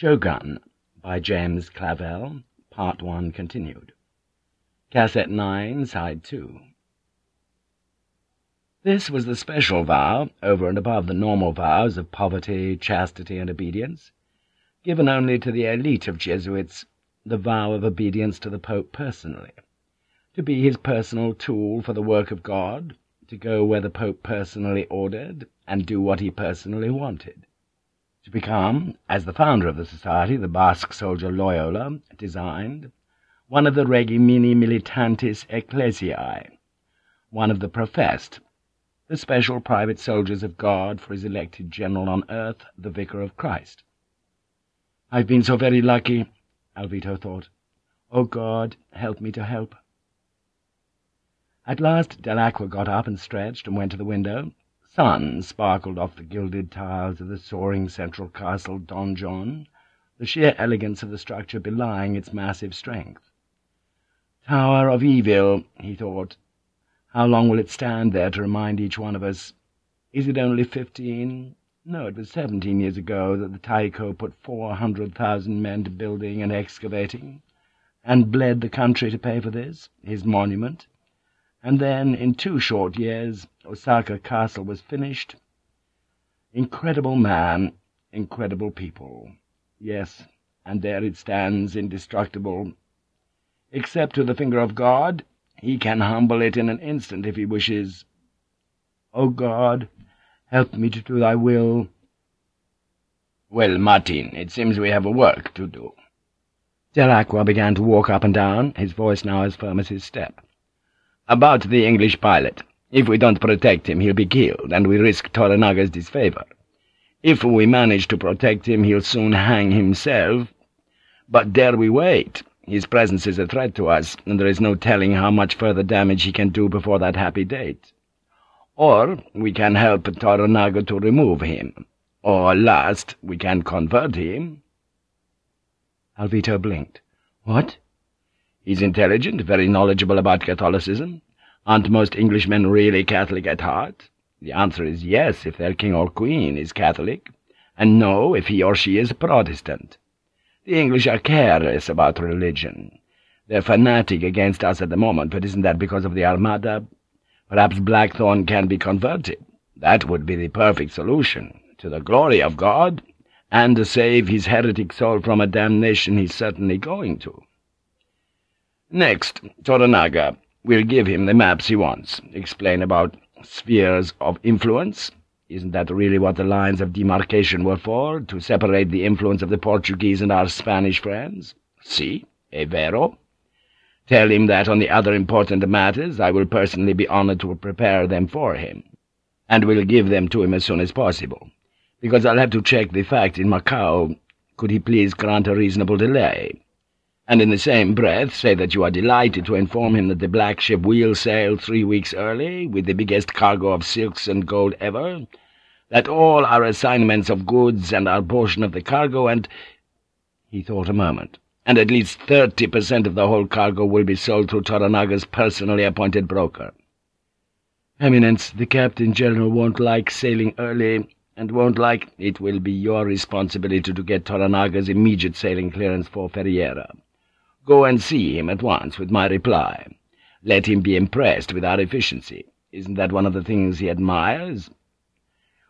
Shogun by James Clavell, Part 1 continued. Cassette 9, Side 2. This was the special vow, over and above the normal vows of poverty, chastity, and obedience, given only to the elite of Jesuits, the vow of obedience to the Pope personally, to be his personal tool for the work of God, to go where the Pope personally ordered, and do what he personally wanted to become, as the founder of the society, the Basque soldier Loyola, designed, one of the regimini militantis ecclesiae, one of the professed, the special private soldiers of God for his elected general on earth, the Vicar of Christ. I've been so very lucky, Alvito thought. Oh God, help me to help. At last Dell'Aqua got up and stretched and went to the window, sun sparkled off the gilded tiles of the soaring central castle donjon, the sheer elegance of the structure belying its massive strength. Tower of Evil, he thought. How long will it stand there to remind each one of us? Is it only fifteen? No, it was seventeen years ago that the Taiko put four hundred thousand men to building and excavating, and bled the country to pay for this, his monument, and then, in two short years, Osaka Castle was finished. Incredible man, incredible people. Yes, and there it stands, indestructible. Except to the finger of God, he can humble it in an instant if he wishes. O God, help me to do thy will. Well, Martin, it seems we have a work to do. Dell'Aqua began to walk up and down, his voice now as firm as his step. About the English pilot. If we don't protect him, he'll be killed, and we risk Toranaga's disfavor. If we manage to protect him, he'll soon hang himself. But dare we wait? His presence is a threat to us, and there is no telling how much further damage he can do before that happy date. Or we can help Toranaga to remove him. Or, last, we can convert him. Alvito blinked. What? He's intelligent, very knowledgeable about Catholicism. Aren't most Englishmen really Catholic at heart? The answer is yes if their king or queen is Catholic, and no if he or she is Protestant. The English are careless about religion. They're fanatic against us at the moment, but isn't that because of the Armada? Perhaps Blackthorne can be converted. That would be the perfect solution, to the glory of God, and to save his heretic soul from a damnation he's certainly going to. Next, Toranaga. We'll give him the maps he wants. Explain about spheres of influence. Isn't that really what the lines of demarcation were for, to separate the influence of the Portuguese and our Spanish friends? Si, e vero? Tell him that on the other important matters I will personally be honored to prepare them for him, and will give them to him as soon as possible, because I'll have to check the facts in Macao. Could he please grant a reasonable delay? And in the same breath say that you are delighted to inform him that the black ship will sail three weeks early, with the biggest cargo of silks and gold ever, that all our assignments of goods and our portion of the cargo, and— He thought a moment. And at least thirty percent of the whole cargo will be sold through Toranaga's personally appointed broker. Eminence, the Captain-General won't like sailing early, and won't like— It will be your responsibility to get Toranaga's immediate sailing clearance for Ferriera. Go and see him at once with my reply. Let him be impressed with our efficiency. Isn't that one of the things he admires?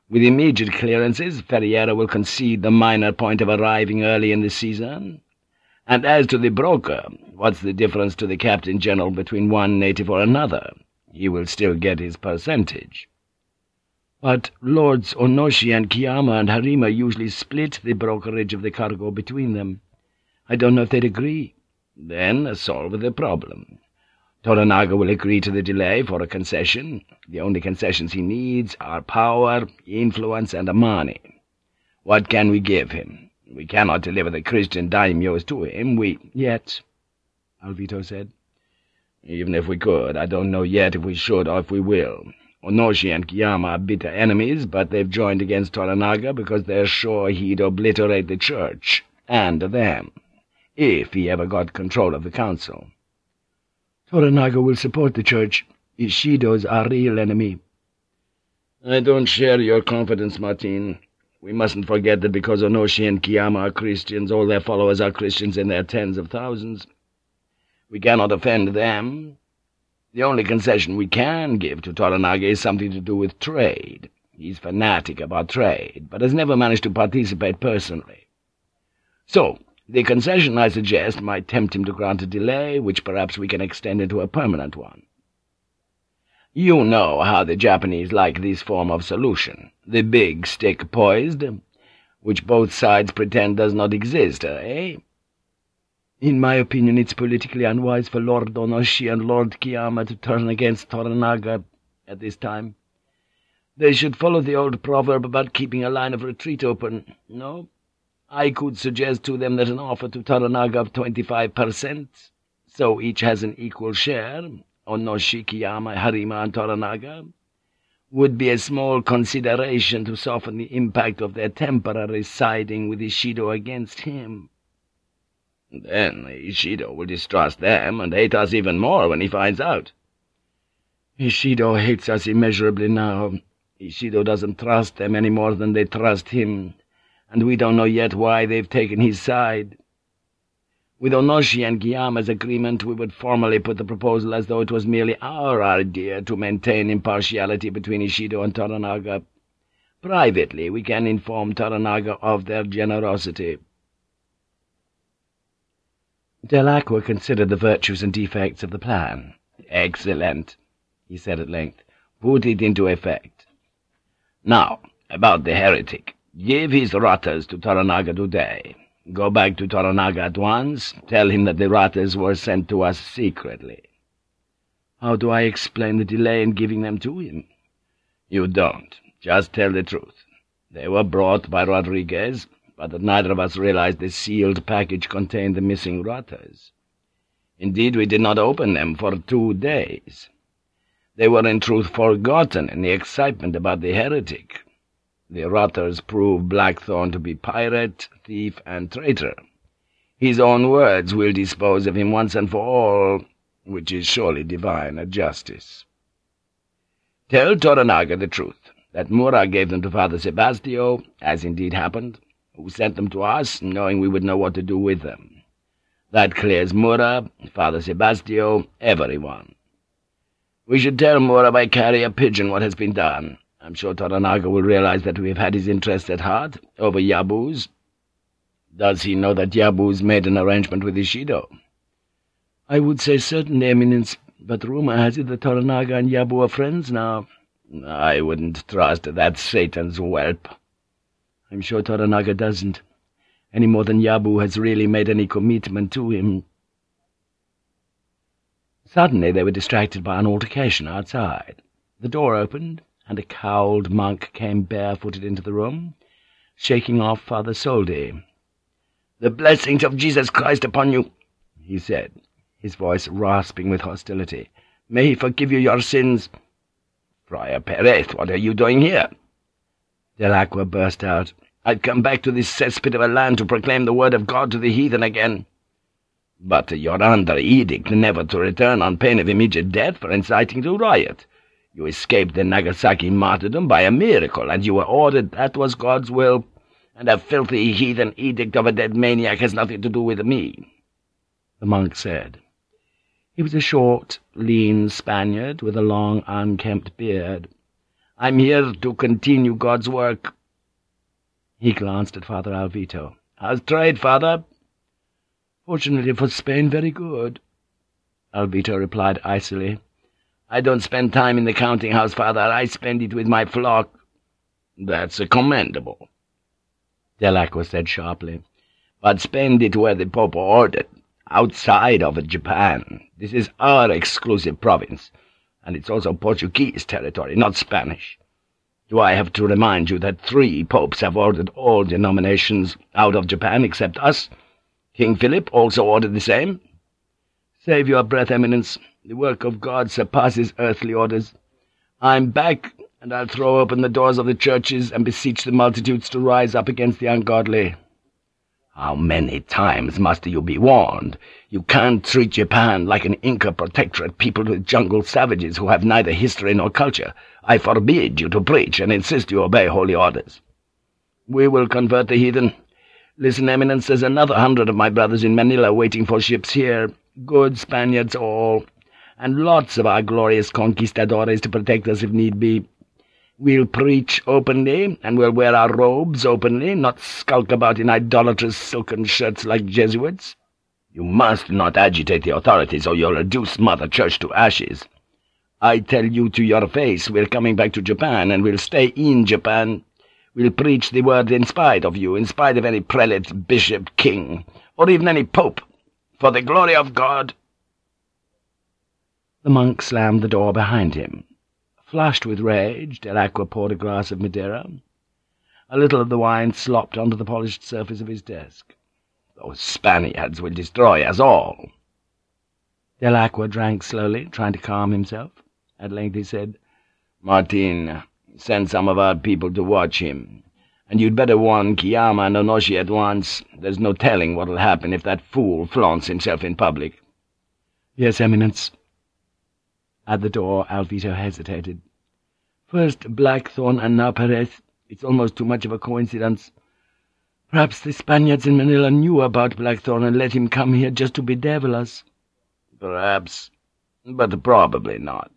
With immediate clearances, Ferriera will concede the minor point of arriving early in the season. And as to the broker, what's the difference to the Captain-General between one native or another? He will still get his percentage. But Lords Onoshi and Kiyama and Harima usually split the brokerage of the cargo between them. I don't know if they'd agree. Then uh, solve the problem. Toranaga will agree to the delay for a concession. The only concessions he needs are power, influence, and money. What can we give him? We cannot deliver the Christian daimyos to him, we— Yet, Alvito said. Even if we could, I don't know yet if we should or if we will. Onoshi and Kiyama are bitter enemies, but they've joined against Toranaga because they're sure he'd obliterate the church, and them if he ever got control of the council. Toranaga will support the church. Ishido's our real enemy. I don't share your confidence, Martin. We mustn't forget that because Onoshi and Kiyama are Christians, all their followers are Christians in their tens of thousands. We cannot offend them. The only concession we can give to Toranaga is something to do with trade. He's fanatic about trade, but has never managed to participate personally. So, the concession I suggest might tempt him to grant a delay, which perhaps we can extend into a permanent one. You know how the Japanese like this form of solution, the big stick poised, which both sides pretend does not exist, eh? In my opinion, it's politically unwise for Lord Onoshi and Lord Kiyama to turn against Toranaga at this time. They should follow the old proverb about keeping a line of retreat open, no? I could suggest to them that an offer to Toranaga of twenty-five percent, so each has an equal share, Kiyama, Harima, and Toranaga, would be a small consideration to soften the impact of their temporary siding with Ishido against him. Then Ishido will distrust them and hate us even more when he finds out. Ishido hates us immeasurably now. Ishido doesn't trust them any more than they trust him, and we don't know yet why they've taken his side. With Onoshi and Kiyama's agreement, we would formally put the proposal as though it was merely our idea to maintain impartiality between Ishido and Toranaga. Privately, we can inform Toranaga of their generosity. Dell'Aqua considered the virtues and defects of the plan. "'Excellent,' he said at length. "'Put it into effect. Now, about the heretic. Give his rutters to Toranaga today. Go back to Toranaga at once. Tell him that the rutters were sent to us secretly. How do I explain the delay in giving them to him? You don't. Just tell the truth. They were brought by Rodriguez, but neither of us realized the sealed package contained the missing rutters. Indeed, we did not open them for two days. They were in truth forgotten in the excitement about the heretic. The rutters prove Blackthorne to be pirate, thief, and traitor. His own words will dispose of him once and for all, which is surely divine justice. Tell Toranaga the truth, that Mura gave them to Father Sebastio, as indeed happened, who sent them to us, knowing we would know what to do with them. That clears Mura, Father Sebastio, everyone. We should tell Mura by carrier pigeon what has been done, I'm sure Toranaga will realize that we have had his interests at heart, over Yabu's. Does he know that Yabu's made an arrangement with Ishido? I would say certainly, Eminence, but rumor has it that Toranaga and Yabu are friends now. I wouldn't trust that Satan's whelp. I'm sure Toranaga doesn't, any more than Yabu has really made any commitment to him. Suddenly they were distracted by an altercation outside. The door opened, and a cowled monk came barefooted into the room, shaking off Father Soldi. "'The blessings of Jesus Christ upon you,' he said, his voice rasping with hostility. "'May he forgive you your sins.' "'Friar Perez, what are you doing here?' Dell'Aqua burst out. "'I've come back to this cesspit of a land to proclaim the word of God to the heathen again.' "'But you're under edict never to return on pain of immediate death for inciting to riot. You escaped the Nagasaki martyrdom by a miracle, and you were ordered that was God's will, and a filthy heathen edict of a dead maniac has nothing to do with me,' the monk said. He was a short, lean Spaniard with a long, unkempt beard. "'I'm here to continue God's work.' He glanced at Father Alvito. "'How's trade, Father?' "'Fortunately for Spain, very good,' Alvito replied icily. I don't spend time in the counting-house, father. I spend it with my flock. That's commendable, Dell'Aqua said sharply. But spend it where the Pope ordered, outside of Japan. This is our exclusive province, and it's also Portuguese territory, not Spanish. Do I have to remind you that three popes have ordered all denominations out of Japan except us? King Philip also ordered the same? Save your breath, Eminence. The work of God surpasses earthly orders. I'm back, and I'll throw open the doors of the churches and beseech the multitudes to rise up against the ungodly. How many times must you be warned? You can't treat Japan like an Inca protectorate peopled with jungle savages who have neither history nor culture. I forbid you to preach and insist you obey holy orders. We will convert the heathen. Listen, Eminence, there's another hundred of my brothers in Manila waiting for ships here. Good Spaniards all, and lots of our glorious conquistadores to protect us if need be. We'll preach openly, and we'll wear our robes openly, not skulk about in idolatrous silken shirts like Jesuits. You must not agitate the authorities, or you'll reduce Mother Church to ashes. I tell you to your face, we're coming back to Japan, and we'll stay in Japan. We'll preach the word in spite of you, in spite of any prelate, bishop, king, or even any pope, for the glory of God.' The monk slammed the door behind him. Flushed with rage, Dell'Aqua poured a glass of Madeira. A little of the wine slopped onto the polished surface of his desk. Those Spaniards will destroy us all. Dell'Aqua drank slowly, trying to calm himself. At length he said, Martin, send some of our people to watch him. And you'd better warn Kiyama and Onoshi at once. There's no telling what'll happen if that fool flaunts himself in public. Yes, Eminence. At the door, Alvito hesitated. First Blackthorne and now Perez. It's almost too much of a coincidence. Perhaps the Spaniards in Manila knew about Blackthorne and let him come here just to bedevil us. Perhaps, but probably not.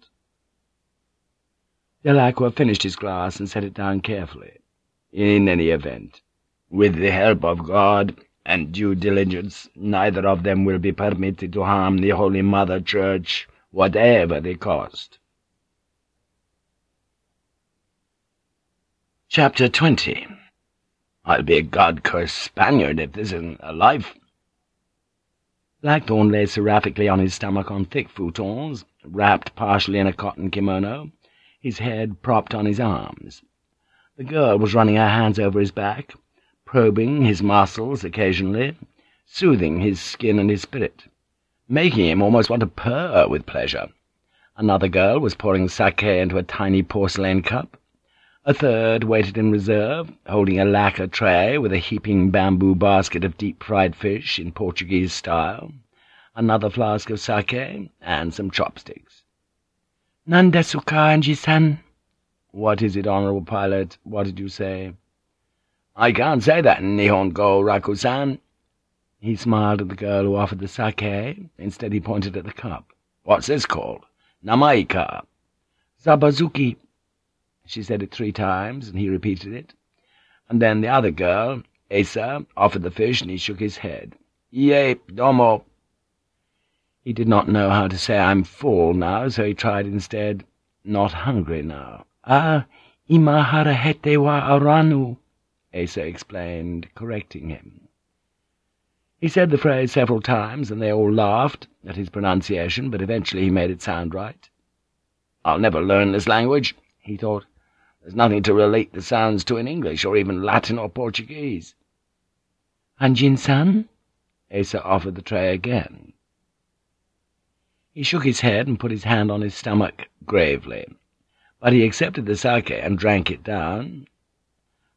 Dell'Aqua finished his glass and set it down carefully. In any event, with the help of God and due diligence, neither of them will be permitted to harm the Holy Mother Church whatever they cost. Chapter 20 I'll be a God-cursed Spaniard if this isn't a life. Blackthorne lay seraphically on his stomach on thick futons, wrapped partially in a cotton kimono, his head propped on his arms. The girl was running her hands over his back, probing his muscles occasionally, soothing his skin and his spirit making him almost want to purr with pleasure. Another girl was pouring sake into a tiny porcelain cup. A third waited in reserve, holding a lacquer tray with a heaping bamboo basket of deep-fried fish in Portuguese style, another flask of sake, and some chopsticks. Nanda Anjin-san. What is it, Honorable Pilot? What did you say? I can't say that Nihongo, Rako-san. He smiled at the girl who offered the sake. Instead he pointed at the cup. "'What's this called?' "'Namaika.' "'Sakazuki.' She said it three times, and he repeated it. And then the other girl, Asa, offered the fish, and he shook his head. "'Ie, domo.' He did not know how to say I'm full now, so he tried instead, not hungry now. "'Ah, imahara hete wa aranu,' Asa explained, correcting him. He said the phrase several times, and they all laughed at his pronunciation, but eventually he made it sound right. "'I'll never learn this language,' he thought. "'There's nothing to relate the sounds to in English, or even Latin or Portuguese.' "'Anjin-san?' Asa offered the tray again. He shook his head and put his hand on his stomach gravely, but he accepted the sake and drank it down.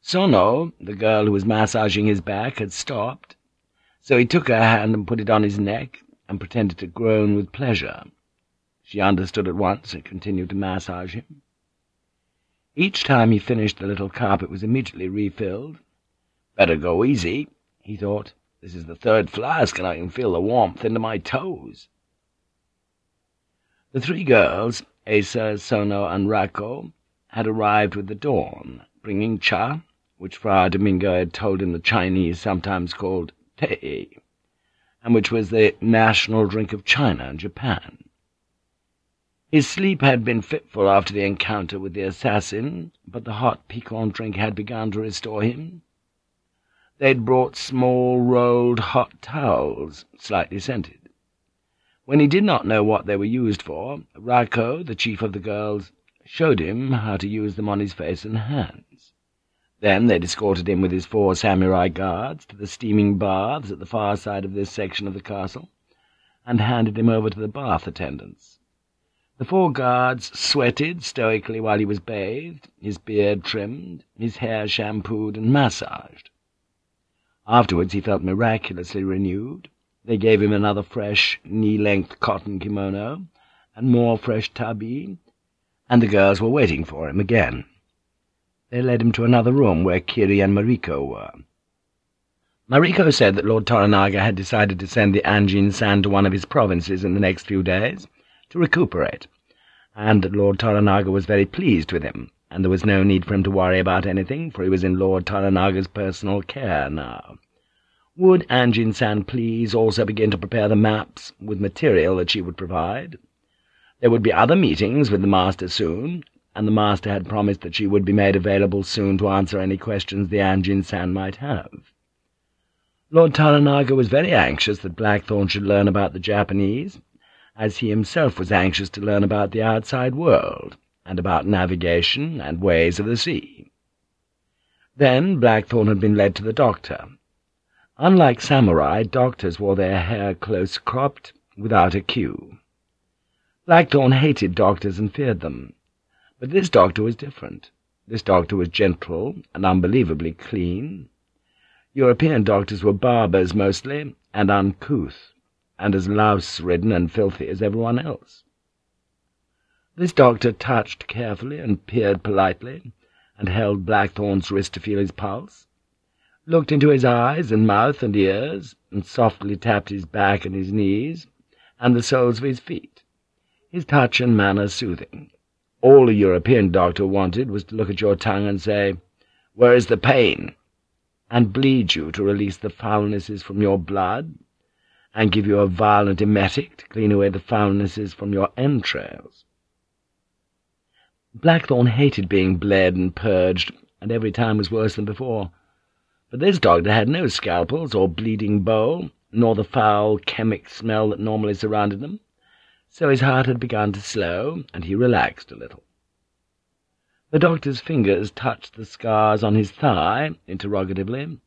Sono, the girl who was massaging his back, had stopped, so he took her hand and put it on his neck, and pretended to groan with pleasure. She understood at once and continued to massage him. Each time he finished the little cup it was immediately refilled. Better go easy, he thought. This is the third flask, and I can feel the warmth into my toes. The three girls, Asa, Sono, and Rako, had arrived with the dawn, bringing cha, which Friar Domingo had told him the Chinese sometimes called teh, and which was the national drink of China and Japan. His sleep had been fitful after the encounter with the assassin, but the hot piquant drink had begun to restore him. They'd brought small rolled hot towels, slightly scented. When he did not know what they were used for, Rako, the chief of the girls, showed him how to use them on his face and hands. Then they'd escorted him with his four samurai guards to the steaming baths at the far side of this section of the castle, and handed him over to the bath attendants. The four guards sweated stoically while he was bathed, his beard trimmed, his hair shampooed and massaged. Afterwards he felt miraculously renewed. They gave him another fresh, knee-length cotton kimono, and more fresh tabi, and the girls were waiting for him again. They led him to another room where Kiri and Mariko were. Mariko said that Lord Toranaga had decided to send the Anjin San to one of his provinces in the next few days to recuperate, and that Lord Toranaga was very pleased with him, and there was no need for him to worry about anything, for he was in Lord Toranaga's personal care now. Would Anjin San please also begin to prepare the maps with material that she would provide? There would be other meetings with the Master soon, and the Master had promised that she would be made available soon to answer any questions the Anjin San might have. Lord Toranaga was very anxious that Blackthorne should learn about the Japanese, as he himself was anxious to learn about the outside world, and about navigation and ways of the sea. Then Blackthorne had been led to the doctor. Unlike samurai, doctors wore their hair close cropped, without a queue. Blackthorne hated doctors and feared them, but this doctor was different. This doctor was gentle and unbelievably clean. European doctors were barbers mostly, and uncouth, and as louse-ridden and filthy as everyone else. This doctor touched carefully and peered politely, and held Blackthorne's wrist to feel his pulse, looked into his eyes and mouth and ears, and softly tapped his back and his knees, and the soles of his feet, his touch and manner soothing. All a European doctor wanted was to look at your tongue and say, "'Where is the pain?' and bleed you to release the foulnesses from your blood, and give you a violent emetic to clean away the foulnesses from your entrails. Blackthorne hated being bled and purged, and every time was worse than before. But this doctor had no scalpels or bleeding bowl, nor the foul chemic smell that normally surrounded them, so his heart had begun to slow, and he relaxed a little. The doctor's fingers touched the scars on his thigh, interrogatively.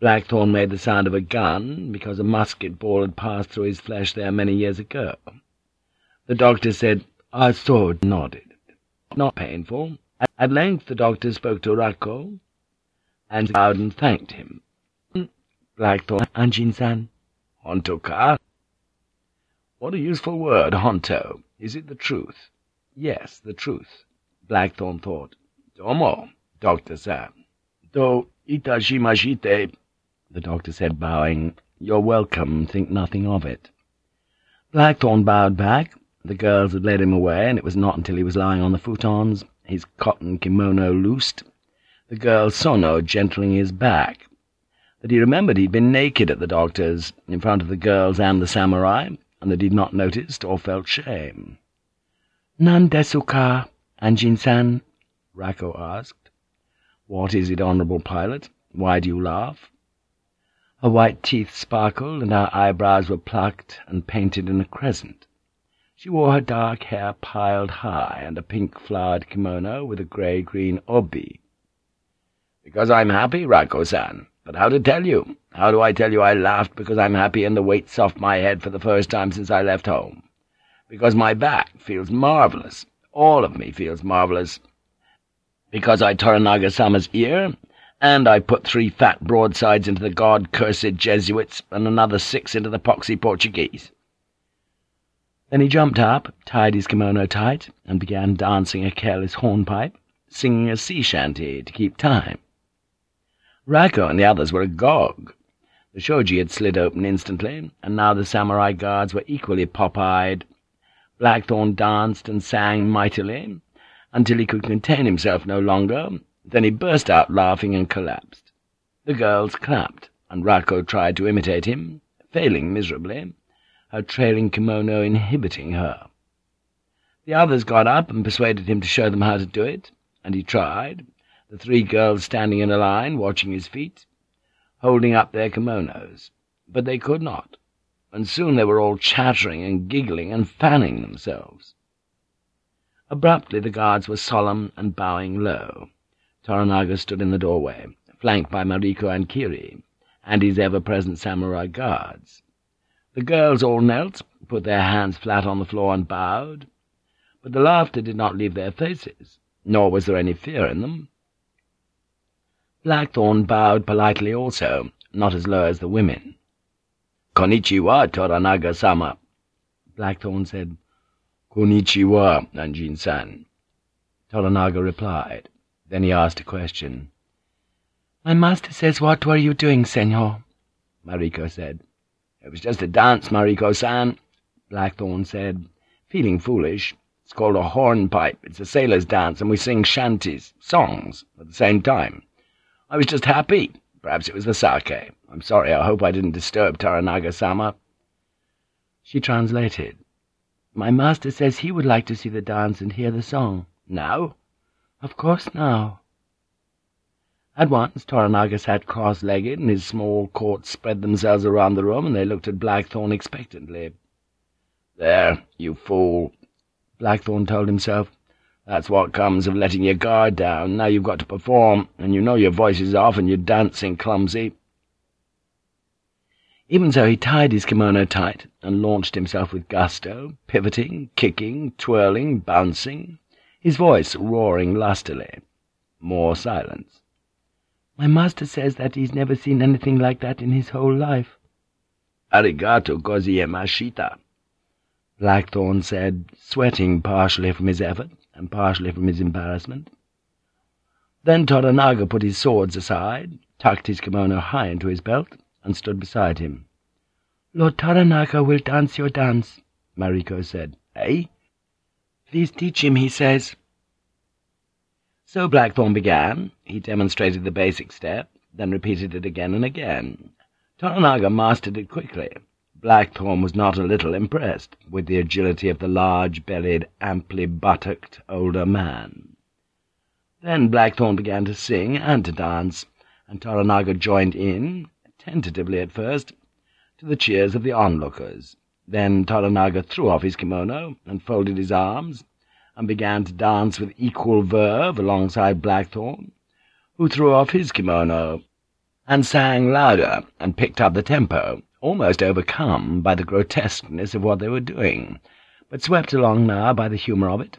Blackthorne made the sound of a gun, because a musket ball had passed through his flesh there many years ago. The doctor said, I saw, nodded not painful. At length the doctor spoke to Rako, and bowed and thanked him. Blackthorne, Anjin-san. Honto-ka? What a useful word, Honto. Is it the truth? Yes, the truth. Blackthorne thought. Domo, Doctor-san. Do itashimashite, the doctor said, bowing. You're welcome, think nothing of it. Blackthorne bowed back, the girls had led him away, and it was not until he was lying on the futons, his cotton kimono loosed, the girl Sono gentling his back, that he remembered he'd been naked at the doctor's, in front of the girls and the samurai, and that he'd not noticed or felt shame. "'Nan desu ka, Anjin-san?' Rako asked. "'What is it, honourable pilot? Why do you laugh?' Her white teeth sparkled, and her eyebrows were plucked and painted in a crescent. She wore her dark hair piled high, and a pink-flowered kimono with a grey-green obi. "'Because I'm happy, Rako-san. But how to tell you? How do I tell you I laughed because I'm happy and the weight's off my head for the first time since I left home? Because my back feels marvellous. All of me feels marvellous. Because I Toranaga-sama's ear, and I put three fat broadsides into the god-cursed Jesuits and another six into the poxy Portuguese.' Then he jumped up, tied his kimono tight, and began dancing a careless hornpipe, singing a sea shanty to keep time. Rako and the others were agog. The shoji had slid open instantly, and now the samurai guards were equally pop-eyed. Blackthorne danced and sang mightily, until he could contain himself no longer, then he burst out laughing and collapsed. The girls clapped, and Rako tried to imitate him, failing miserably her trailing kimono inhibiting her. The others got up and persuaded him to show them how to do it, and he tried, the three girls standing in a line, watching his feet, holding up their kimonos, but they could not, and soon they were all chattering and giggling and fanning themselves. Abruptly the guards were solemn and bowing low. Toranaga stood in the doorway, flanked by Mariko and Kiri, and his ever-present samurai guards. The girls all knelt, put their hands flat on the floor and bowed, but the laughter did not leave their faces, nor was there any fear in them. Blackthorne bowed politely also, not as low as the women. "'Konnichiwa, Toranaga-sama,' Blackthorne said. "'Konnichiwa, Anjin-san,' Toranaga replied. Then he asked a question. "'My master says what were you doing, senor?' Mariko said. "'It was just a dance, Mariko-san,' Blackthorne said, feeling foolish. It's called a hornpipe. It's a sailor's dance, and we sing shanties, songs, at the same time. I was just happy. Perhaps it was the sake. I'm sorry, I hope I didn't disturb Toranaga-sama.' She translated. My master says he would like to see the dance and hear the song. Now? Of course now. At once Toranaga sat cross-legged, and his small courts spread themselves around the room, and they looked at Blackthorne expectantly. "'There, you fool,' Blackthorne told himself. That's what comes of letting your guard down. Now you've got to perform, and you know your voice is off and you're dancing clumsy. Even so he tied his kimono tight and launched himself with gusto, pivoting, kicking, twirling, bouncing, his voice roaring lustily. More silence. My master says that he's never seen anything like that in his whole life. Arigato gozaimashita, Blackthorne said, sweating partially from his effort and partially from his embarrassment. Then Toranaga put his swords aside, tucked his kimono high into his belt, and stood beside him. "'Lord Toranaga will dance your dance,' Mariko said. "'Eh?' "'Please teach him, he says.' So Blackthorne began. He demonstrated the basic step, then repeated it again and again. Toranaga mastered it quickly. Blackthorne was not a little impressed with the agility of the large-bellied, amply buttocked older man. Then Blackthorne began to sing and to dance, and Toranaga joined in, tentatively at first, to the cheers of the onlookers. Then Toranaga threw off his kimono and folded his arms, and began to dance with equal verve alongside Blackthorne, who threw off his kimono, and sang louder and picked up the tempo, almost overcome by the grotesqueness of what they were doing, but swept along now by the humour of it.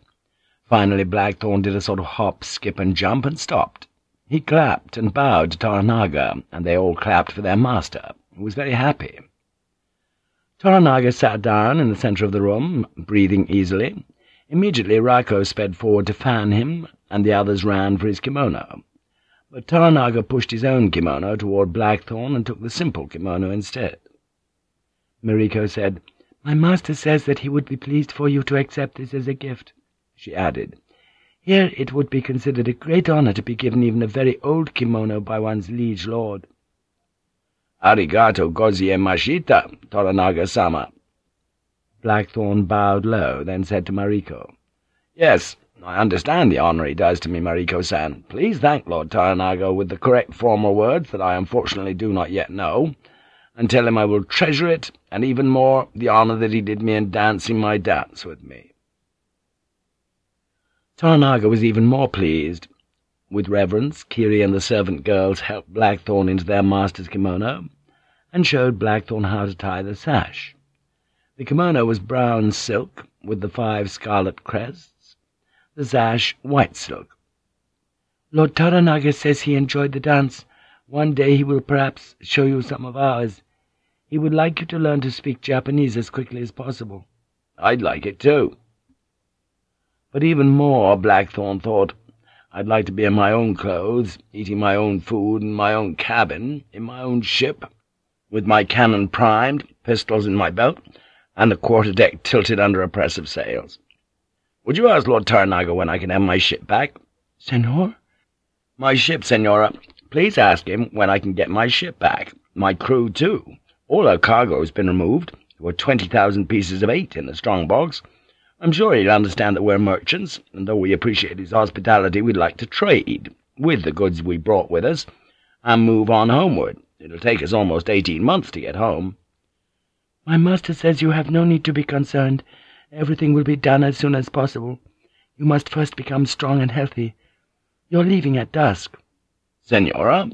Finally Blackthorne did a sort of hop, skip, and jump, and stopped. He clapped and bowed to Toranaga, and they all clapped for their master, who was very happy. Toranaga sat down in the centre of the room, breathing easily. Immediately Rako sped forward to fan him, and the others ran for his kimono. But Toranaga pushed his own kimono toward Blackthorne and took the simple kimono instead. Mariko said, "'My master says that he would be pleased for you to accept this as a gift,' she added. "'Here it would be considered a great honor to be given even a very old kimono by one's liege lord.' "'Arigato gozaimashita, Toranaga-sama.' Blackthorne bowed low, then said to Mariko, "'Yes, I understand the honour he does to me, Mariko-san. Please thank Lord Toranaga with the correct formal words that I unfortunately do not yet know.' And tell him I will treasure it, and even more, the honour that he did me in dancing my dance with me. Toranaga was even more pleased. With reverence, Kiri and the servant girls helped Blackthorne into their master's kimono, and showed Blackthorne how to tie the sash. The kimono was brown silk, with the five scarlet crests, the sash white silk. Lord Toranaga says he enjoyed the dance, one day he will perhaps show you some of ours. He would like you to learn to speak Japanese as quickly as possible. I'd like it too. But even more, Blackthorne thought, I'd like to be in my own clothes, eating my own food in my own cabin, in my own ship, with my cannon primed, pistols in my belt, and the quarter-deck tilted under a press of sails. Would you ask Lord Toranaga when I can have my ship back? Senor? My ship, Senora. Please ask him when I can get my ship back. My crew, too. All our cargo has been removed. There were twenty thousand pieces of eight in the strong box. I'm sure he'll understand that we're merchants, and though we appreciate his hospitality, we'd like to trade with the goods we brought with us, and move on homeward. It'll take us almost eighteen months to get home. My master says you have no need to be concerned. Everything will be done as soon as possible. You must first become strong and healthy. You're leaving at dusk. Senora?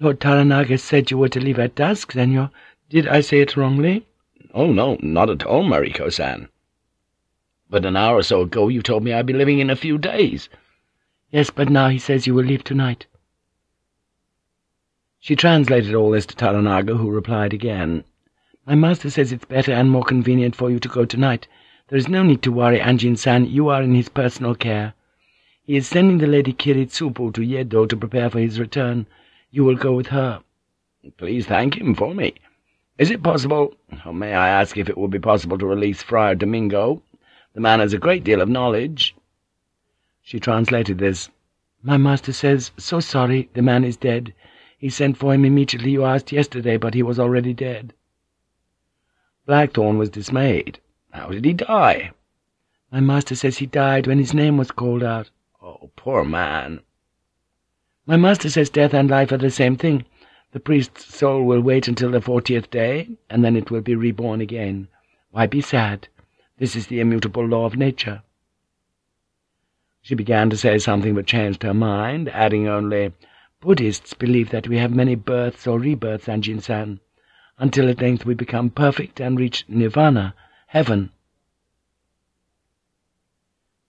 Lord Toranaga said you were to leave at dusk, senor. Did I say it wrongly? Oh, no, not at all, Mariko-san. But an hour or so ago you told me I'd be leaving in a few days. Yes, but now he says you will leave tonight. She translated all this to Toranaga, who replied again. My master says it's better and more convenient for you to go tonight. There is no need to worry Anjin-san. You are in his personal care. He is sending the Lady Kiritsubo to Yedo to prepare for his return. You will go with her. Please thank him for me. Is it possible, or may I ask if it would be possible to release Friar Domingo? The man has a great deal of knowledge. She translated this. My master says, so sorry, the man is dead. He sent for him immediately you asked yesterday, but he was already dead. Blackthorne was dismayed. How did he die? My master says he died when his name was called out. Oh, poor man. My master says death and life are the same thing. The priest's soul will wait until the fortieth day, and then it will be reborn again. Why be sad? This is the immutable law of nature. She began to say something but changed her mind, adding only, Buddhists believe that we have many births or rebirths, Anjin-san, until at length we become perfect and reach nirvana, heaven.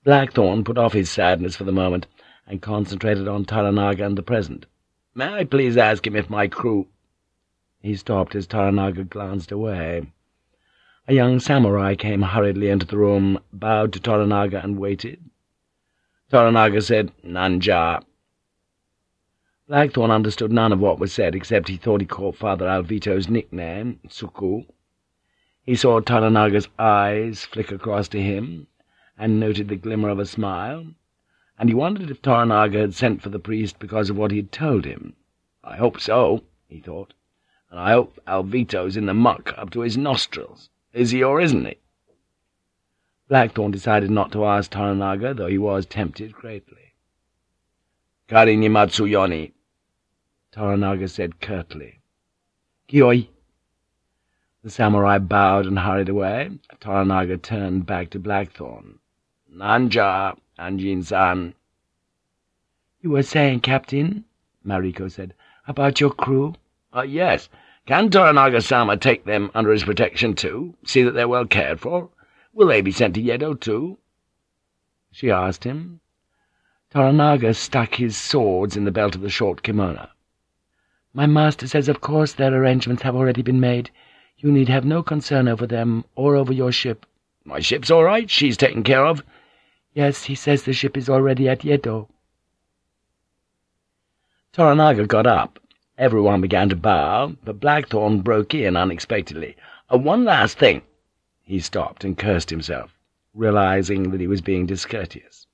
Blackthorne put off his sadness for the moment and concentrated on Toranaga and the present. May I please ask him if my crew— He stopped as Toranaga glanced away. A young samurai came hurriedly into the room, bowed to Toranaga, and waited. Toranaga said, Nanja. Blackthorne understood none of what was said, except he thought he caught Father Alvito's nickname, Tsukku. He saw Toranaga's eyes flick across to him, and noted the glimmer of a smile, and he wondered if Toranaga had sent for the priest because of what he had told him. I hope so, he thought, and I hope Alvito's in the muck up to his nostrils. Is he or isn't he? Blackthorne decided not to ask Toranaga, though he was tempted greatly. Kari ni Matsuyoni, Toranaga said curtly. Gyoi. The samurai bowed and hurried away. Toranaga turned back to Blackthorne. Nanja, Anjin-san. You were saying, Captain, Mariko said, about your crew? Uh, yes. Can Toranaga-sama take them under his protection, too? See that they're well cared for? Will they be sent to Yedo, too? She asked him. Toranaga stuck his swords in the belt of the short kimono. My master says of course their arrangements have already been made. You need have no concern over them or over your ship. My ship's all right. She's taken care of. Yes, he says the ship is already at Yedo. Toranaga got up. Everyone began to bow, but Blackthorne broke in unexpectedly. Uh, one last thing. He stopped and cursed himself, realizing that he was being discourteous.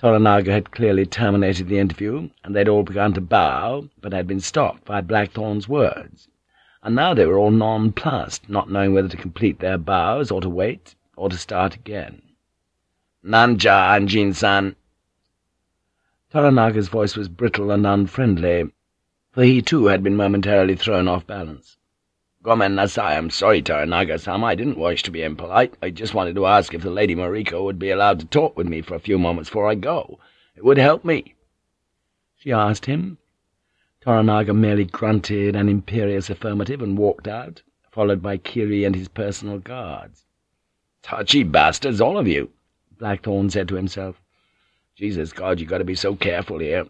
Toranaga had clearly terminated the interview, and they'd all begun to bow, but had been stopped by Blackthorne's words. And now they were all nonplussed, not knowing whether to complete their bows, or to wait, or to start again. Nanja, Anjin-san. Toranaga's voice was brittle and unfriendly, for he too had been momentarily thrown off balance. Gomen nasai, I'm sorry, Toranaga-sama, I didn't wish to be impolite. I just wanted to ask if the Lady Mariko would be allowed to talk with me for a few moments before I go. It would help me. She asked him. Toranaga merely grunted an imperious affirmative and walked out, followed by Kiri and his personal guards. Touchy bastards, all of you, Blackthorne said to himself. Jesus God, you got to be so careful here.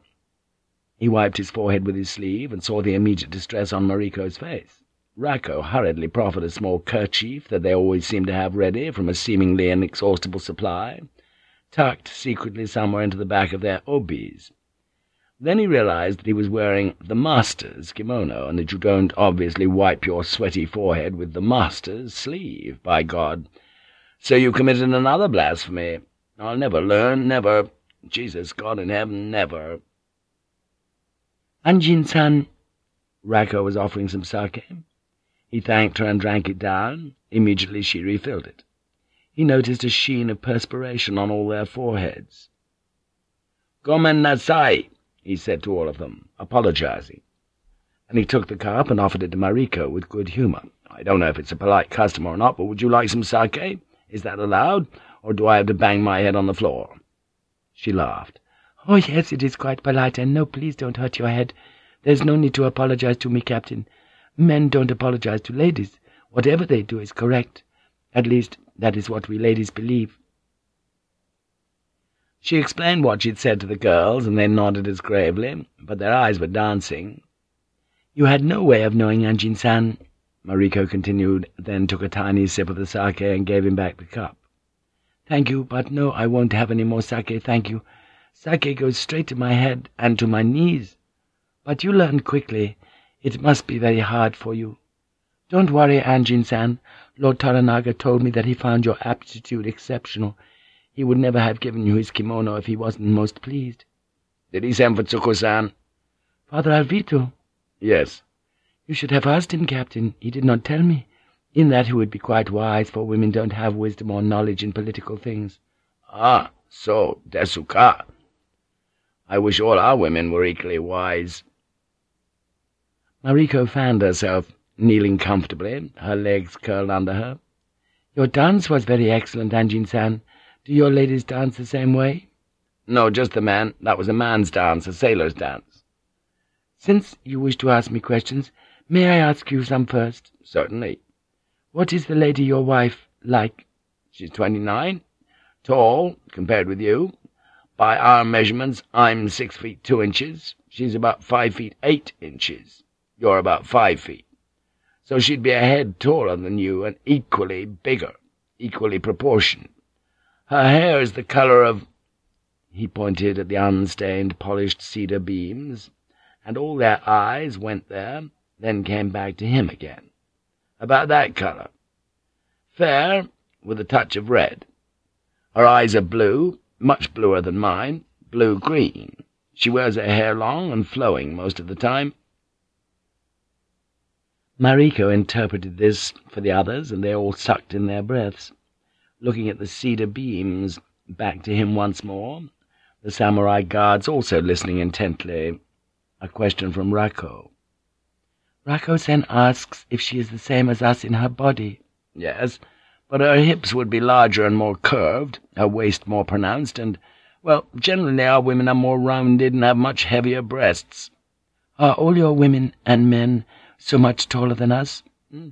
He wiped his forehead with his sleeve and saw the immediate distress on Mariko's face. Rako hurriedly proffered a small kerchief that they always seemed to have ready from a seemingly inexhaustible supply, tucked secretly somewhere into the back of their obis. Then he realized that he was wearing the master's kimono, and that you don't obviously wipe your sweaty forehead with the master's sleeve, by God. So you committed another blasphemy. I'll never learn, never. Jesus, God in heaven, never. Anjin-san, Rako was offering some sake. He thanked her and drank it down. Immediately she refilled it. He noticed a sheen of perspiration on all their foreheads. "'Gomen nasai,' he said to all of them, apologizing. And he took the cup and offered it to Mariko with good humour. "'I don't know if it's a polite custom or not, but would you like some sake? Is that allowed, or do I have to bang my head on the floor?' She laughed. "'Oh, yes, it is quite polite, and no, please don't hurt your head. There's no need to apologize to me, Captain. Men don't apologize to ladies. Whatever they do is correct. At least, that is what we ladies believe. She explained what she'd said to the girls, and they nodded as gravely, but their eyes were dancing. You had no way of knowing Anjin-san, Mariko continued, then took a tiny sip of the sake and gave him back the cup. Thank you, but no, I won't have any more sake, thank you. Sake goes straight to my head and to my knees. But you learn quickly. It must be very hard for you. Don't worry, Anjin-san. Lord Toranaga told me that he found your aptitude exceptional. He would never have given you his kimono if he wasn't most pleased. Did he send for Tsukku-san? Father Alvito? Yes. You should have asked him, Captain. He did not tell me. In that he would be quite wise, for women don't have wisdom or knowledge in political things. Ah, so, Desuka. I wish all our women were equally wise. Mariko fanned herself, kneeling comfortably, her legs curled under her. Your dance was very excellent, Anjin-san. Do your ladies dance the same way? No, just the man. That was a man's dance, a sailor's dance. Since you wish to ask me questions, may I ask you some first? Certainly. What is the lady your wife like? She's twenty-nine, tall, compared with you. By our measurements, I'm six feet two inches. She's about five feet eight inches. You're about five feet. So she'd be a head taller than you and equally bigger, equally proportioned. Her hair is the colour of... He pointed at the unstained, polished cedar beams, and all their eyes went there, then came back to him again. About that colour. Fair, with a touch of red. Her eyes are blue, much bluer than mine, blue-green. She wears her hair long and flowing most of the time, Mariko interpreted this for the others, and they all sucked in their breaths, looking at the cedar beams, back to him once more, the samurai guards also listening intently. A question from Rako. Rako-san asks if she is the same as us in her body. Yes, but her hips would be larger and more curved, her waist more pronounced, and, well, generally our women are more rounded and have much heavier breasts. Are all your women and men so much taller than us?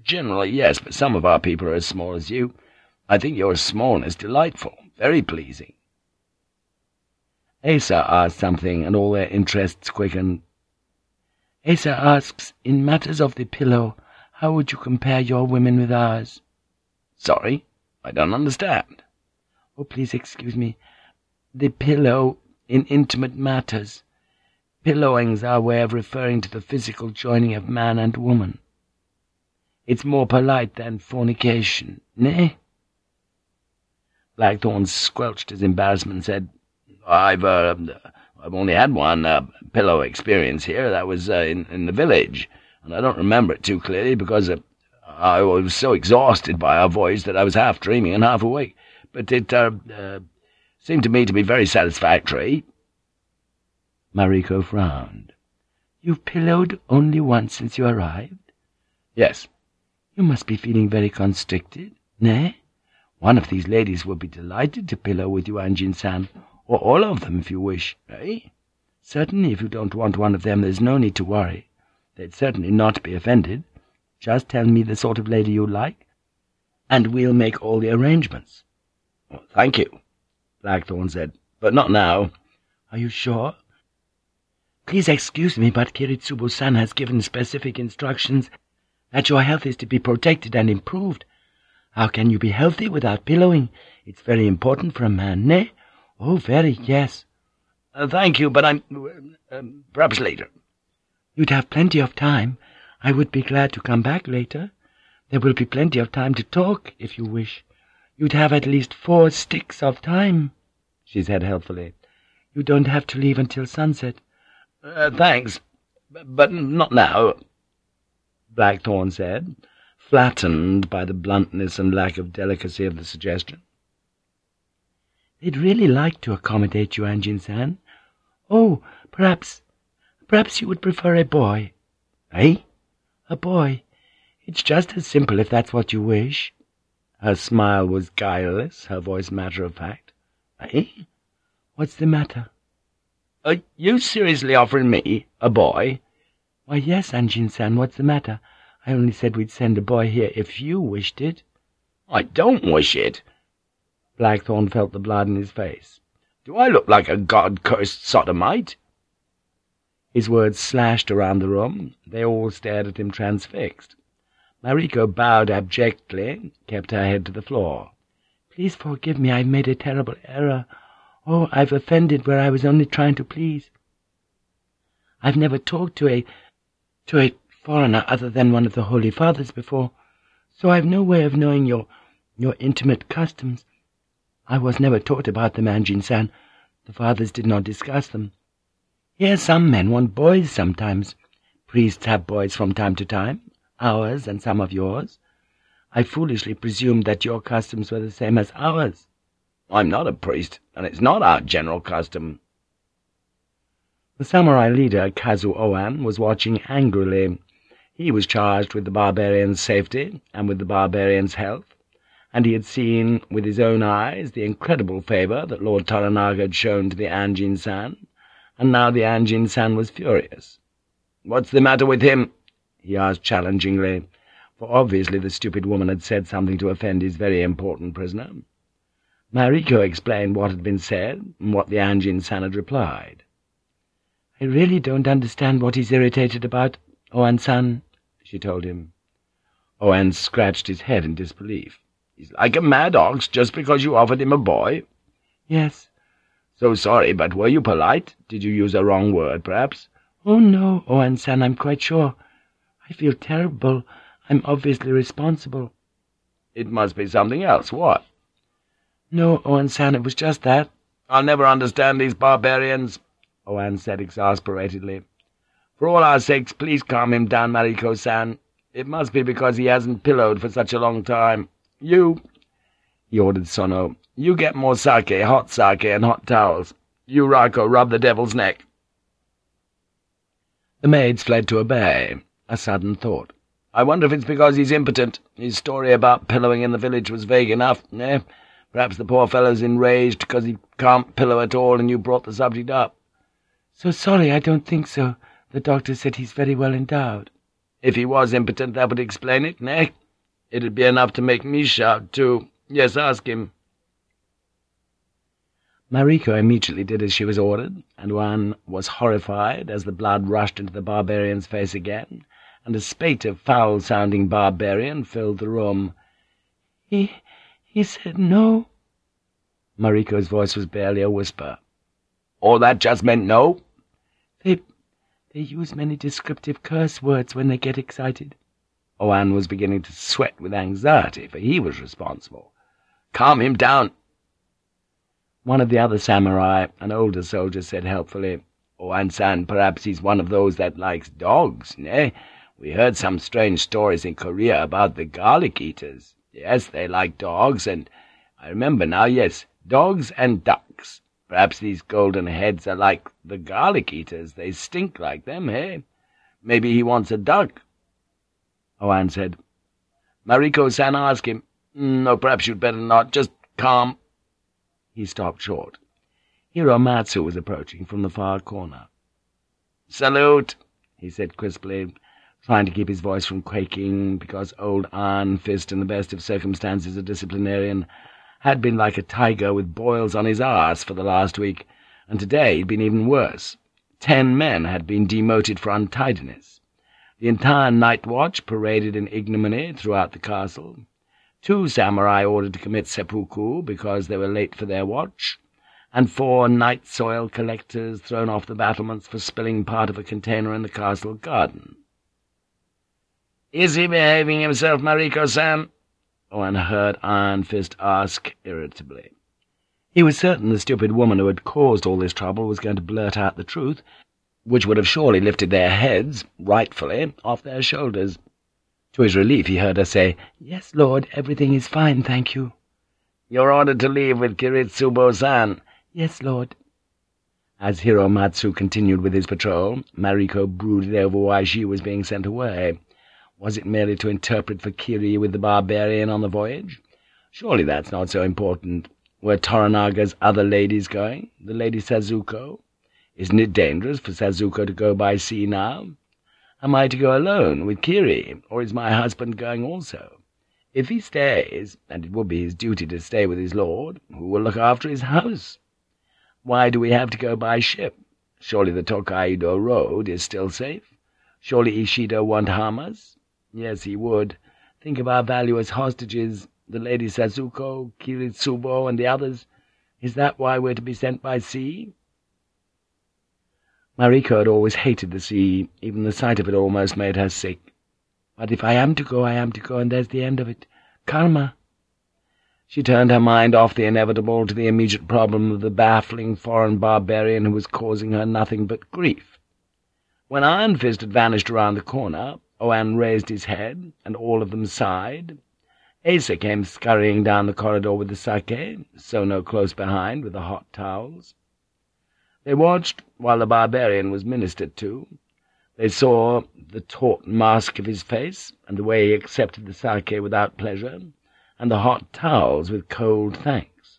Generally, yes, but some of our people are as small as you. I think your smallness delightful, very pleasing. Asa asked something, and all their interests quickened. Asa asks, in matters of the pillow, how would you compare your women with ours? Sorry, I don't understand. Oh, please excuse me. The pillow in intimate matters. Pillowing's our way of referring to the physical joining of man and woman. It's more polite than fornication, nay? Blackthorne squelched his embarrassment and said, I've, uh, I've only had one uh, pillow experience here. That was uh, in, in the village, and I don't remember it too clearly because uh, I was so exhausted by our voyage that I was half dreaming and half awake. But it uh, uh, seemed to me to be very satisfactory. Mariko frowned. You've pillowed only once since you arrived? Yes. You must be feeling very constricted, nay? One of these ladies will be delighted to pillow with you, Anjin-san, or all of them if you wish, eh? Certainly, if you don't want one of them, there's no need to worry. They'd certainly not be offended. Just tell me the sort of lady you like, and we'll make all the arrangements. Thank you, Blackthorne said, but not now. Are you sure? Please excuse me, but Kiritsubo-san has given specific instructions that your health is to be protected and improved. How can you be healthy without pillowing? It's very important for a man, nay? Oh, very, yes. Uh, thank you, but I'm... Uh, perhaps later. You'd have plenty of time. I would be glad to come back later. There will be plenty of time to talk, if you wish. You'd have at least four sticks of time, she said helpfully. You don't have to leave until sunset. Uh, thanks, but not now, Blackthorne said, flattened by the bluntness and lack of delicacy of the suggestion. They'd really like to accommodate you, Anjin-san. Oh, perhaps, perhaps you would prefer a boy. Eh? A boy. It's just as simple if that's what you wish. Her smile was guileless, her voice matter-of-fact. Eh? What's the matter? Are you seriously offering me a boy? Why, yes, Anjin-san, what's the matter? I only said we'd send a boy here if you wished it. I don't wish it. Blackthorne felt the blood in his face. Do I look like a god-cursed sodomite? His words slashed around the room. They all stared at him transfixed. Mariko bowed abjectly, kept her head to the floor. Please forgive me, I've made a terrible error. Oh, I've offended where I was only trying to please. I've never talked to a... to a foreigner other than one of the Holy Fathers before, so I've no way of knowing your... your intimate customs. I was never taught about them, Anjin-san. The fathers did not discuss them. Here some men want boys sometimes. Priests have boys from time to time, ours and some of yours. I foolishly presumed that your customs were the same as ours. I'm not a priest, and it's not our general custom. The samurai leader, Kazu Oan, was watching angrily. He was charged with the barbarian's safety and with the barbarian's health, and he had seen with his own eyes the incredible favour that Lord Toranaga had shown to the Anjin-san, and now the Anjin-san was furious. "'What's the matter with him?' he asked challengingly, for obviously the stupid woman had said something to offend his very important prisoner. Mariko explained what had been said and what the Anjin-san had replied. "'I really don't understand what he's irritated about, Oan-san,' she told him. Oan scratched his head in disbelief. "'He's like a mad ox just because you offered him a boy?' "'Yes.' "'So sorry, but were you polite? Did you use a wrong word, perhaps?' "'Oh, no, oh, Oan-san, I'm quite sure. I feel terrible. I'm obviously responsible.' "'It must be something else. What?' "'No, oh, Oan-san, it was just that.' "'I'll never understand these barbarians.' Oh, Oan said exasperatedly. "For all our sakes, please calm him down, Mariko-san. It must be because he hasn't pillowed for such a long time. You," he ordered Sono, "you get more sake, hot sake, and hot towels. You, Rako, rub the devil's neck." The maids fled to obey. A sudden thought. "I wonder if it's because he's impotent. His story about pillowing in the village was vague enough, eh? Perhaps the poor fellow's enraged because he can't pillow at all and you brought the subject up." "'So sorry, I don't think so. The doctor said he's very well endowed.' "'If he was impotent, that would explain it, nay? It'd be enough to make me shout, too. Yes, ask him.' Mariko immediately did as she was ordered, and Oan was horrified as the blood rushed into the barbarian's face again, and a spate of foul-sounding barbarian filled the room. "'He... he said no?' Mariko's voice was barely a whisper. "'All that just meant no?' They they use many descriptive curse words when they get excited. Oan was beginning to sweat with anxiety, for he was responsible. "'Calm him down!' One of the other samurai, an older soldier, said helpfully, "Oan-san, perhaps he's one of those that likes dogs, nay? We heard some strange stories in Korea about the garlic-eaters. Yes, they like dogs, and I remember now, yes, dogs and ducks. Perhaps these golden heads are like the garlic-eaters. They stink like them, eh? Maybe he wants a duck. Oan said, Mariko-san, ask him. Mm, no, perhaps you'd better not. Just calm. He stopped short. Hiromatsu was approaching from the far corner. Salute, he said crisply, trying to keep his voice from quaking, because old Iron Fist, in the best of circumstances a disciplinarian, had been like a tiger with boils on his arse for the last week, and today he'd been even worse. Ten men had been demoted for untidiness. The entire night watch paraded in ignominy throughout the castle. Two samurai ordered to commit seppuku because they were late for their watch, and four night soil collectors thrown off the battlements for spilling part of a container in the castle garden. "'Is he behaving himself, Mariko-san?' Oan heard Iron Fist ask irritably. He was certain the stupid woman who had caused all this trouble was going to blurt out the truth, which would have surely lifted their heads, rightfully, off their shoulders. To his relief he heard her say, "'Yes, Lord, everything is fine, thank you.' "'You're ordered to leave with Kiritsubo-san.' "'Yes, Lord.' As Hiromatsu continued with his patrol, Mariko brooded over why she was being sent away. Was it merely to interpret for Kiri with the barbarian on the voyage? Surely that's not so important. Were Toranaga's other ladies going? The Lady Sazuko? Isn't it dangerous for Sazuko to go by sea now? Am I to go alone with Kiri, or is my husband going also? If he stays, and it would be his duty to stay with his lord, who will look after his house? Why do we have to go by ship? Surely the Tokaido road is still safe? Surely Ishido won't harm us? Yes, he would. Think of our value as hostages, the Lady Sazuko, Kiritsubo, and the others. Is that why we're to be sent by sea?' Mariko had always hated the sea. Even the sight of it almost made her sick. But if I am to go, I am to go, and there's the end of it. Karma. She turned her mind off the inevitable to the immediate problem of the baffling foreign barbarian who was causing her nothing but grief. When Iron Fist had vanished around the corner, Oan raised his head, and all of them sighed. Asa came scurrying down the corridor with the sake, Sono close behind with the hot towels. They watched while the barbarian was ministered to. They saw the taut mask of his face, and the way he accepted the sake without pleasure, and the hot towels with cold thanks.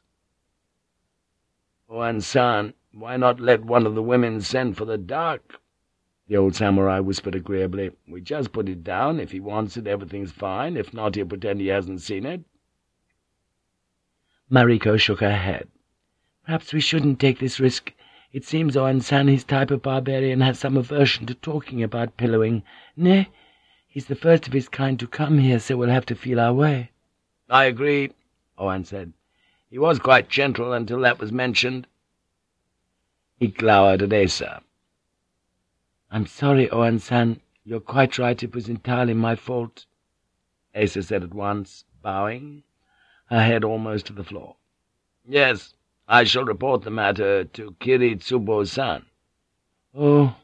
Oh, "Oan-san, why not let one of the women send for the dark?" the old samurai whispered agreeably. "We just put it down. If he wants it, everything's fine. If not, he'll pretend he hasn't seen it." Mariko shook her head. "Perhaps we shouldn't take this risk. It seems Oan-san, his type of barbarian, has some aversion to talking about pillowing. Nay, he's the first of his kind to come here, so we'll have to feel our way." "I agree," Oan said. "He was quite gentle until that was mentioned." He glowered at Asa. "I'm sorry, Oan-san. You're quite right, it was entirely my fault," Asa said at once, bowing, her head almost to the floor. "Yes, I shall report the matter to Kiritsubo-san. Oh.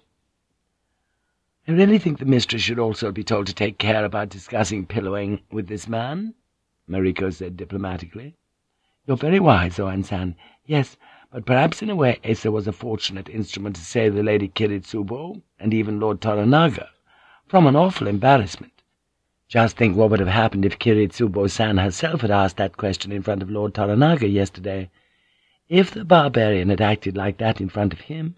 I really think the mistress should also be told to take care about discussing pillowing with this man, Mariko said diplomatically. You're very wise, Oan-san. Yes, but perhaps in a way Asa was a fortunate instrument to save the Lady Kiritsubo, and even Lord Toranaga, from an awful embarrassment. Just think what would have happened if Kiritsubo-san herself had asked that question in front of Lord Toranaga yesterday. If the barbarian had acted like that in front of him—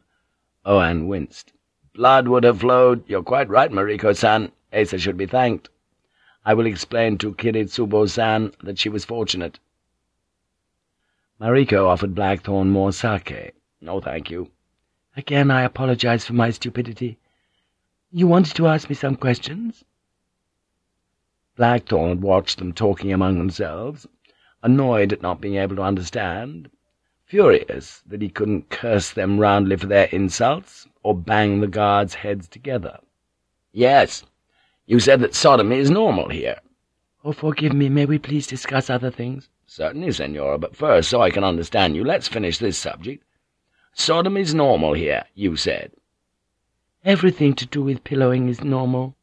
Oan winced. Blood would have flowed. You're quite right, Mariko-san. Asa should be thanked. I will explain to Kiritsubo-san that she was fortunate. Mariko offered Blackthorne more sake. No, thank you. Again, I apologize for my stupidity. You wanted to ask me some questions? Blackthorne watched them talking among themselves, annoyed at not being able to understand, furious that he couldn't curse them roundly for their insults, or bang the guards' heads together. "'Yes, you said that sodomy is normal here.' "'Oh, forgive me, may we please discuss other things?' "'Certainly, Senora, but first, so I can understand you, let's finish this subject. Sodomy's normal here, you said.' "'Everything to do with pillowing is normal,'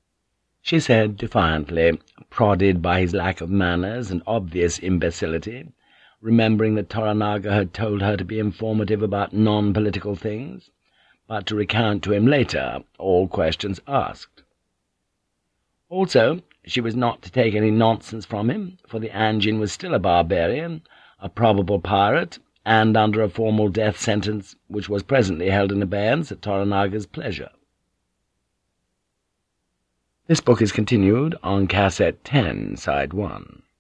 she said defiantly, prodded by his lack of manners and obvious imbecility remembering that Toranaga had told her to be informative about non-political things, but to recount to him later all questions asked. Also, she was not to take any nonsense from him, for the Anjin was still a barbarian, a probable pirate, and under a formal death sentence which was presently held in abeyance at Toranaga's pleasure. This book is continued on Cassette 10, Side 1.